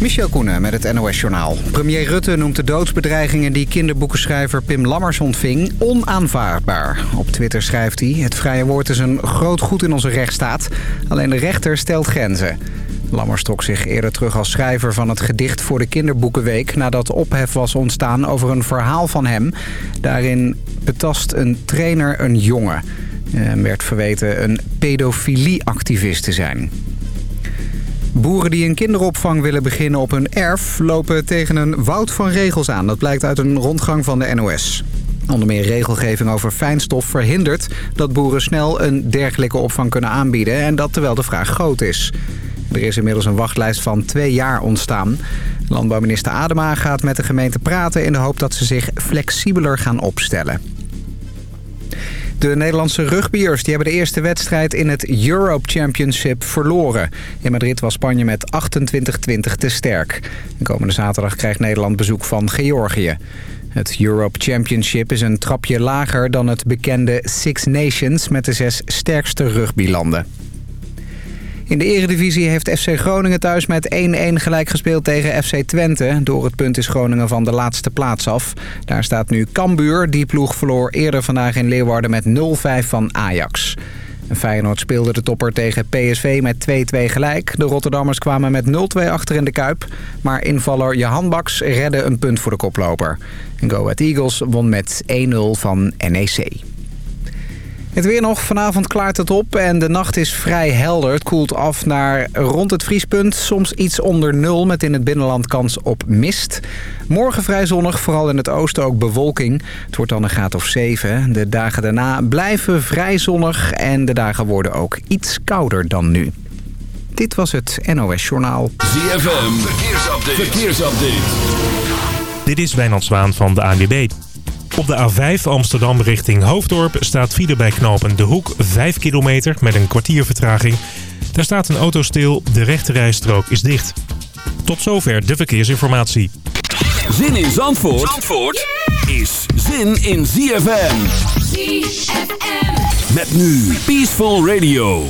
Michel Koenen met het NOS-journaal. Premier Rutte noemt de doodsbedreigingen die kinderboekenschrijver Pim Lammers ontving onaanvaardbaar. Op Twitter schrijft hij... Het vrije woord is een groot goed in onze rechtsstaat. Alleen de rechter stelt grenzen. Lammers trok zich eerder terug als schrijver van het gedicht voor de kinderboekenweek... nadat ophef was ontstaan over een verhaal van hem. Daarin betast een trainer een jongen. En werd verweten een pedofilieactivist te zijn. Boeren die een kinderopvang willen beginnen op hun erf... lopen tegen een woud van regels aan. Dat blijkt uit een rondgang van de NOS. Onder meer regelgeving over fijnstof verhindert dat boeren snel een dergelijke opvang kunnen aanbieden... en dat terwijl de vraag groot is. Er is inmiddels een wachtlijst van twee jaar ontstaan. Landbouwminister Adema gaat met de gemeente praten... in de hoop dat ze zich flexibeler gaan opstellen. De Nederlandse rugbyers die hebben de eerste wedstrijd in het Europe Championship verloren. In Madrid was Spanje met 28-20 te sterk. De komende zaterdag krijgt Nederland bezoek van Georgië. Het Europe Championship is een trapje lager dan het bekende Six Nations met de zes sterkste rugbylanden. In de eredivisie heeft FC Groningen thuis met 1-1 gelijk gespeeld tegen FC Twente. Door het punt is Groningen van de laatste plaats af. Daar staat nu Cambuur. Die ploeg verloor eerder vandaag in Leeuwarden met 0-5 van Ajax. Feyenoord speelde de topper tegen PSV met 2-2 gelijk. De Rotterdammers kwamen met 0-2 achter in de Kuip. Maar invaller Johan Baks redde een punt voor de koploper. Go Ahead Eagles won met 1-0 van NEC. Het weer nog. Vanavond klaart het op en de nacht is vrij helder. Het koelt af naar rond het vriespunt. Soms iets onder nul met in het binnenland kans op mist. Morgen vrij zonnig, vooral in het oosten ook bewolking. Het wordt dan een graad of 7. De dagen daarna blijven vrij zonnig en de dagen worden ook iets kouder dan nu. Dit was het NOS Journaal. ZFM, verkeersupdate. verkeersupdate. Dit is Wijnand Zwaan van de ANWB. Op de A5 Amsterdam richting Hoofddorp staat file bij knopen De Hoek 5 kilometer met een kwartier vertraging. Daar staat een auto stil, de rechterrijstrook is dicht. Tot zover de verkeersinformatie. Zin in Zandvoort, Zandvoort is zin in ZFM. ZFM. Met nu Peaceful Radio.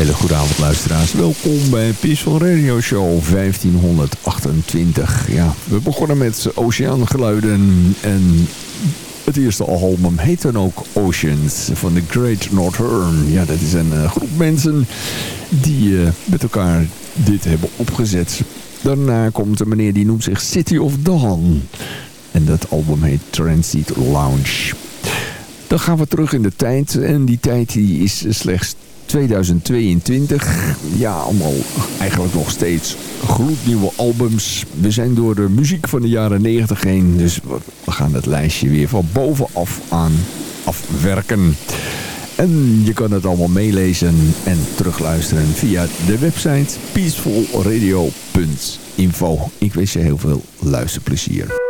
Hele goede avond luisteraars. Welkom bij Peaceful Radio Show 1528. Ja, we begonnen met oceaangeluiden en het eerste album heet dan ook Oceans van The Great Northern. Ja, dat is een uh, groep mensen die uh, met elkaar dit hebben opgezet. Daarna komt een meneer die noemt zich City of Dawn. En dat album heet Transit Lounge. Dan gaan we terug in de tijd. En die tijd die is slechts 2022. Ja, allemaal eigenlijk nog steeds gloednieuwe albums. We zijn door de muziek van de jaren 90 heen. Dus we gaan het lijstje weer van bovenaf aan afwerken. En je kan het allemaal meelezen en terugluisteren via de website peacefulradio.info. Ik wens je heel veel luisterplezier.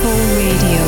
Soul Radio.